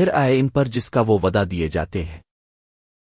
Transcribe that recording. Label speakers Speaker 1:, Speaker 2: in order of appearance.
Speaker 1: پھر آئے ان پر جس کا وہ ودا دیے جاتے ہیں۔